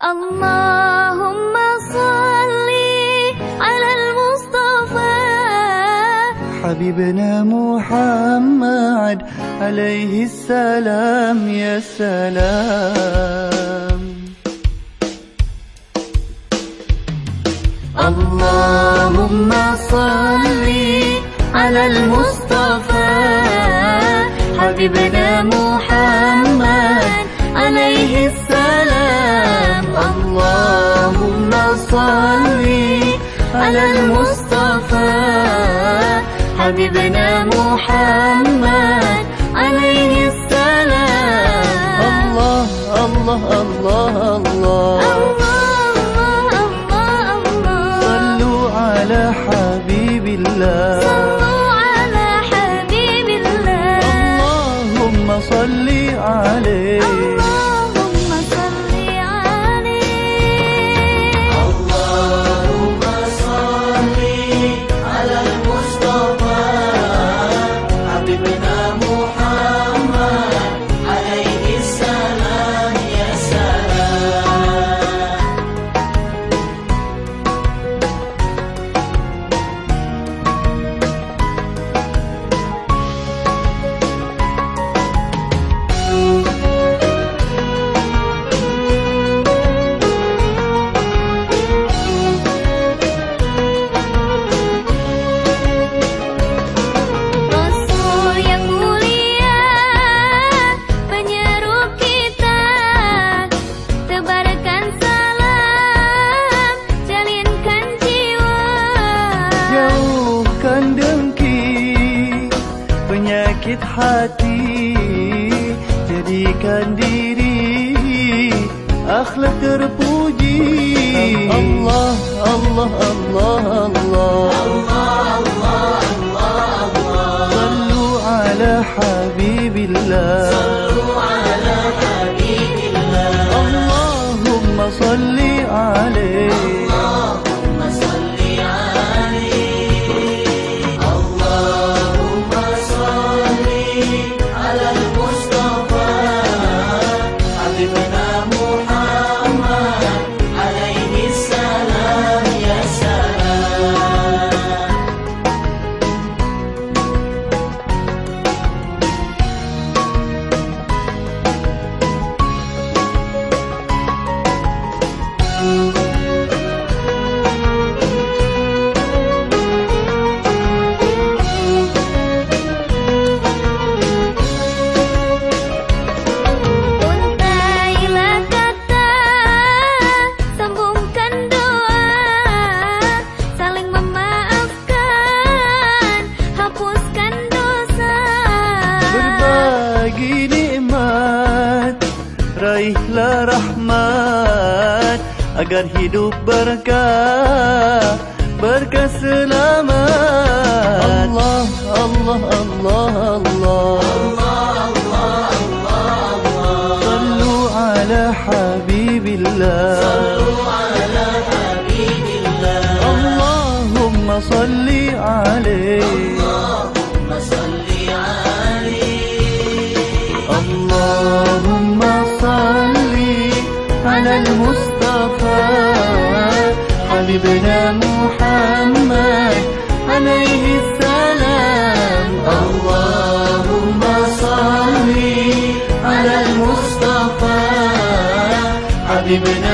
اللهم صل على المصطفى. حبيبنا محمد عليه السلام يا سلام. اللهم صل على المصطفى. حبيبنا محمد عليه السلام على المصطفى حبيبنا محمد. حبيبنا Penyakit hati Jadikan diri Akhlak terpuji. Allah Allah Allah Allah selamat agar hidup berkah berkah selamat. Allah Allah Allah Allah. Allah Allah Allah Allah Allah Allah Allah حبيبنا محمد عليه السلام. اللهم صل على المصطفى. حبيبنا